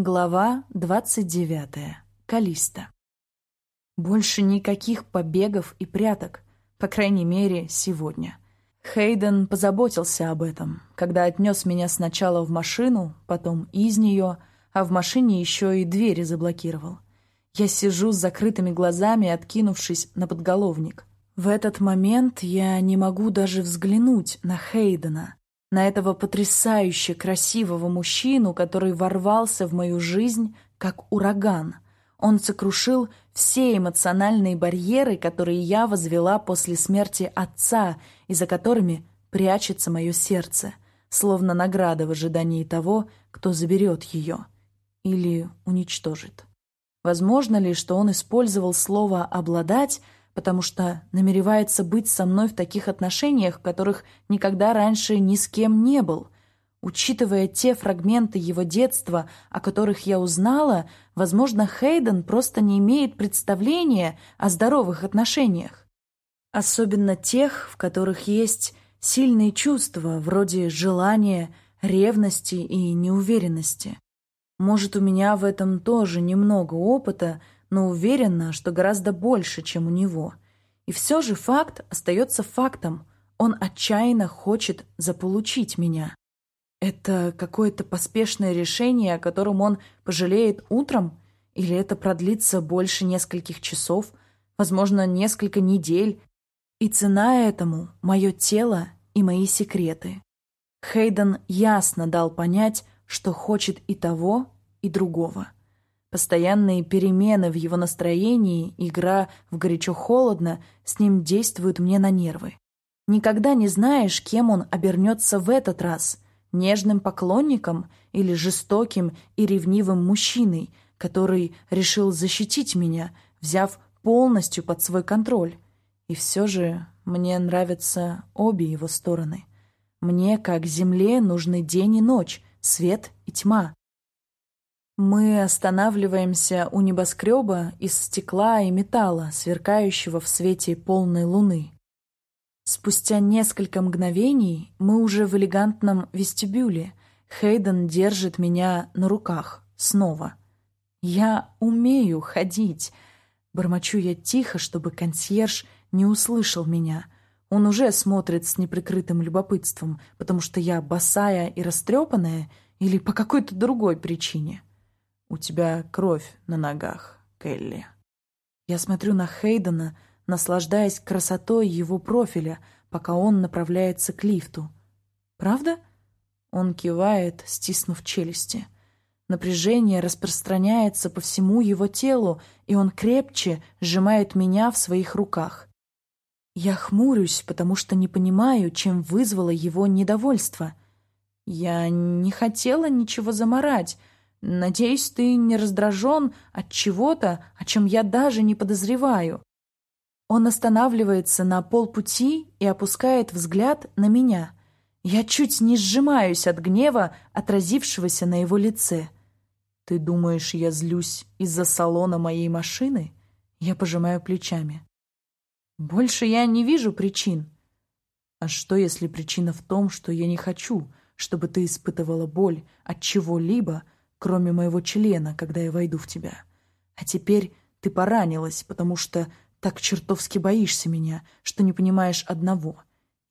Глава 29. Калиста. Больше никаких побегов и пряток, по крайней мере, сегодня. Хейден позаботился об этом, когда отнес меня сначала в машину, потом из нее, а в машине еще и двери заблокировал. Я сижу с закрытыми глазами, откинувшись на подголовник. В этот момент я не могу даже взглянуть на Хейдена — на этого потрясающе красивого мужчину, который ворвался в мою жизнь как ураган. Он сокрушил все эмоциональные барьеры, которые я возвела после смерти отца и за которыми прячется мое сердце, словно награда в ожидании того, кто заберет ее или уничтожит. Возможно ли, что он использовал слово «обладать», потому что намеревается быть со мной в таких отношениях, в которых никогда раньше ни с кем не был. Учитывая те фрагменты его детства, о которых я узнала, возможно, Хейден просто не имеет представления о здоровых отношениях. Особенно тех, в которых есть сильные чувства, вроде желания, ревности и неуверенности. Может, у меня в этом тоже немного опыта, но уверена, что гораздо больше, чем у него. И все же факт остается фактом. Он отчаянно хочет заполучить меня. Это какое-то поспешное решение, о котором он пожалеет утром? Или это продлится больше нескольких часов, возможно, несколько недель? И цена этому — мое тело и мои секреты. Хейден ясно дал понять, что хочет и того, и другого. Постоянные перемены в его настроении, игра в горячо-холодно с ним действуют мне на нервы. Никогда не знаешь, кем он обернется в этот раз — нежным поклонником или жестоким и ревнивым мужчиной, который решил защитить меня, взяв полностью под свой контроль. И все же мне нравятся обе его стороны. Мне, как земле, нужны день и ночь, свет и тьма. Мы останавливаемся у небоскреба из стекла и металла, сверкающего в свете полной луны. Спустя несколько мгновений мы уже в элегантном вестибюле. Хейден держит меня на руках. Снова. «Я умею ходить!» Бормочу я тихо, чтобы консьерж не услышал меня. Он уже смотрит с неприкрытым любопытством, потому что я босая и растрепанная или по какой-то другой причине. «У тебя кровь на ногах, Келли». Я смотрю на Хейдена, наслаждаясь красотой его профиля, пока он направляется к лифту. «Правда?» Он кивает, стиснув челюсти. Напряжение распространяется по всему его телу, и он крепче сжимает меня в своих руках. Я хмурюсь, потому что не понимаю, чем вызвало его недовольство. Я не хотела ничего заморать, Надеюсь, ты не раздражен от чего-то, о чем я даже не подозреваю. Он останавливается на полпути и опускает взгляд на меня. Я чуть не сжимаюсь от гнева, отразившегося на его лице. «Ты думаешь, я злюсь из-за салона моей машины?» Я пожимаю плечами. «Больше я не вижу причин». «А что, если причина в том, что я не хочу, чтобы ты испытывала боль от чего-либо, кроме моего члена, когда я войду в тебя. А теперь ты поранилась, потому что так чертовски боишься меня, что не понимаешь одного.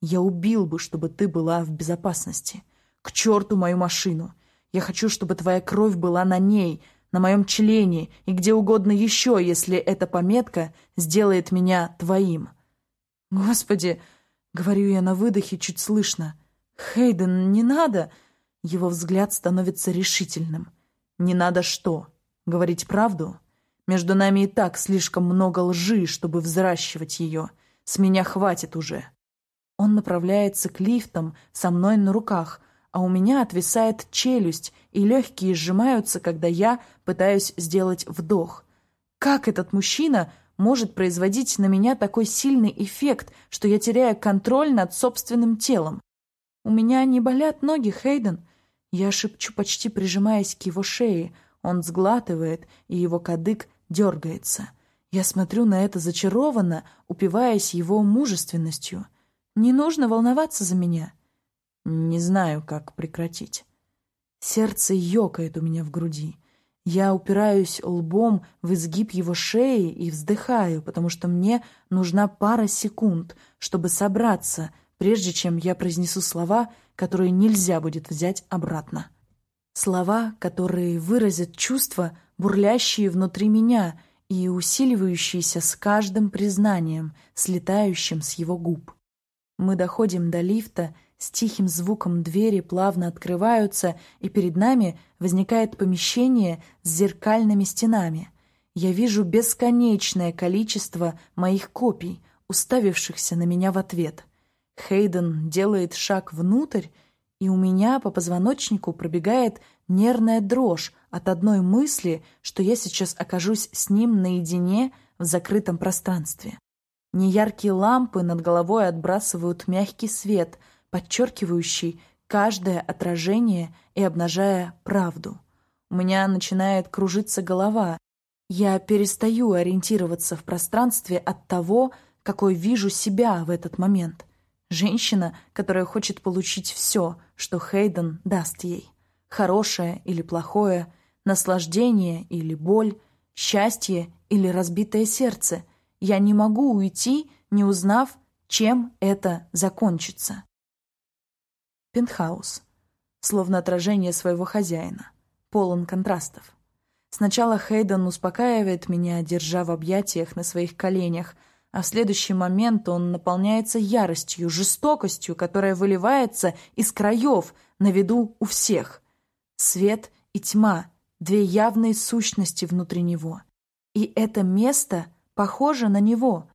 Я убил бы, чтобы ты была в безопасности. К черту мою машину! Я хочу, чтобы твоя кровь была на ней, на моем члене и где угодно еще, если эта пометка сделает меня твоим. Господи, говорю я на выдохе чуть слышно. Хейден, не надо. Его взгляд становится решительным. Не надо что? Говорить правду? Между нами и так слишком много лжи, чтобы взращивать ее. С меня хватит уже. Он направляется к лифтам со мной на руках, а у меня отвисает челюсть, и легкие сжимаются, когда я пытаюсь сделать вдох. Как этот мужчина может производить на меня такой сильный эффект, что я теряю контроль над собственным телом? У меня не болят ноги, Хейден. Я шепчу, почти прижимаясь к его шее. Он сглатывает, и его кадык дергается. Я смотрю на это зачарованно, упиваясь его мужественностью. Не нужно волноваться за меня. Не знаю, как прекратить. Сердце ёкает у меня в груди. Я упираюсь лбом в изгиб его шеи и вздыхаю, потому что мне нужна пара секунд, чтобы собраться, прежде чем я произнесу слова, которые нельзя будет взять обратно. Слова, которые выразят чувства, бурлящие внутри меня и усиливающиеся с каждым признанием, слетающим с его губ. Мы доходим до лифта, с тихим звуком двери плавно открываются, и перед нами возникает помещение с зеркальными стенами. Я вижу бесконечное количество моих копий, уставившихся на меня в ответ. Хейден делает шаг внутрь, и у меня по позвоночнику пробегает нервная дрожь от одной мысли, что я сейчас окажусь с ним наедине в закрытом пространстве. Неяркие лампы над головой отбрасывают мягкий свет, подчеркивающий каждое отражение и обнажая правду. У меня начинает кружиться голова. Я перестаю ориентироваться в пространстве от того, какой вижу себя в этот момент. Женщина, которая хочет получить все, что Хейден даст ей. Хорошее или плохое, наслаждение или боль, счастье или разбитое сердце. Я не могу уйти, не узнав, чем это закончится. Пентхаус. Словно отражение своего хозяина. Полон контрастов. Сначала Хейден успокаивает меня, держа в объятиях на своих коленях – а в следующий момент он наполняется яростью, жестокостью, которая выливается из краев на виду у всех. Свет и тьма — две явные сущности внутри него. И это место похоже на него.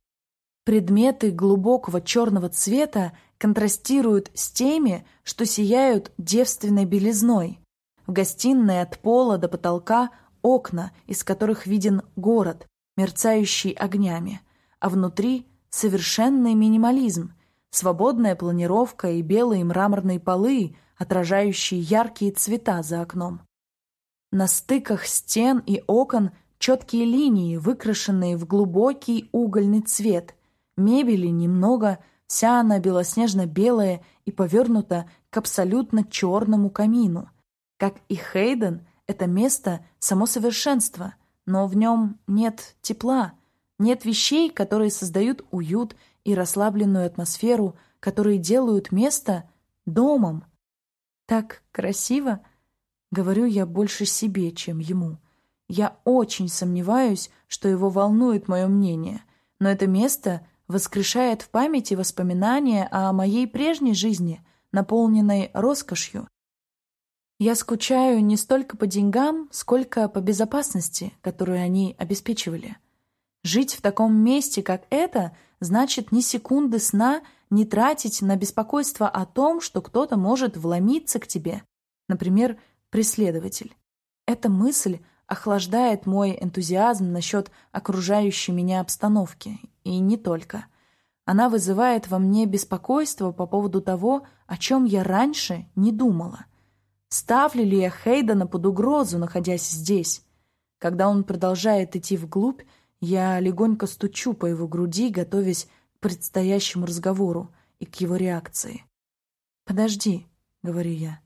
Предметы глубокого черного цвета контрастируют с теми, что сияют девственной белизной. В гостиной от пола до потолка окна, из которых виден город, мерцающий огнями — а внутри совершенный минимализм, свободная планировка и белые мраморные полы, отражающие яркие цвета за окном. На стыках стен и окон четкие линии, выкрашенные в глубокий угольный цвет. Мебели немного, вся она белоснежно-белая и повернута к абсолютно черному камину. Как и Хейден, это место — само совершенство, но в нем нет тепла — нет вещей, которые создают уют и расслабленную атмосферу, которые делают место домом. Так красиво, говорю я больше себе, чем ему. Я очень сомневаюсь, что его волнует мое мнение, но это место воскрешает в памяти воспоминания о моей прежней жизни, наполненной роскошью. Я скучаю не столько по деньгам, сколько по безопасности, которую они обеспечивали. Жить в таком месте, как это, значит ни секунды сна не тратить на беспокойство о том, что кто-то может вломиться к тебе. Например, преследователь. Эта мысль охлаждает мой энтузиазм насчет окружающей меня обстановки. И не только. Она вызывает во мне беспокойство по поводу того, о чем я раньше не думала. Ставлю ли я Хейдена под угрозу, находясь здесь? Когда он продолжает идти вглубь, я легонько стучу по его груди, готовясь к предстоящему разговору и к его реакции. «Подожди», — говорю я.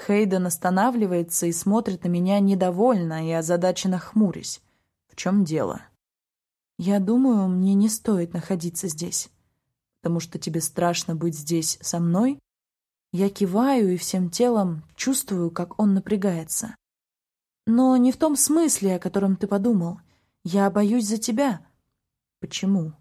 Хейден останавливается и смотрит на меня недовольно и озадаченно хмурясь. «В чем дело?» «Я думаю, мне не стоит находиться здесь. Потому что тебе страшно быть здесь со мной?» Я киваю и всем телом чувствую, как он напрягается. Но не в том смысле, о котором ты подумал — я боюсь за тебя. Почему?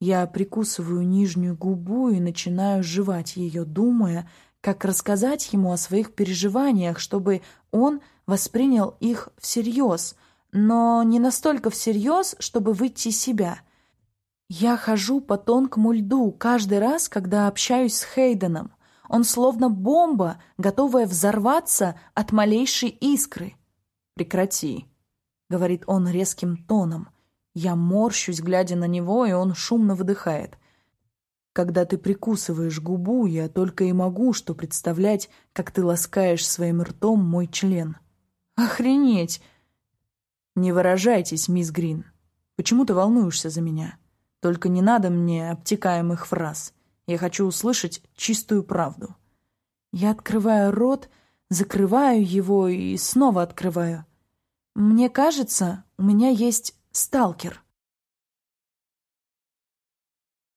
Я прикусываю нижнюю губу и начинаю жевать ее, думая, как рассказать ему о своих переживаниях, чтобы он воспринял их всерьез, но не настолько всерьез, чтобы выйти из себя. Я хожу по тонкому льду каждый раз, когда общаюсь с Хейденом. Он словно бомба, готовая взорваться от малейшей искры. «Прекрати», — говорит он резким тоном. Я морщусь, глядя на него, и он шумно выдыхает. Когда ты прикусываешь губу, я только и могу что представлять, как ты ласкаешь своим ртом мой член. Охренеть! Не выражайтесь, мисс Грин. Почему ты волнуешься за меня? Только не надо мне обтекаемых фраз. Я хочу услышать чистую правду. Я открываю рот, закрываю его и снова открываю. Мне кажется, у меня есть сталкер.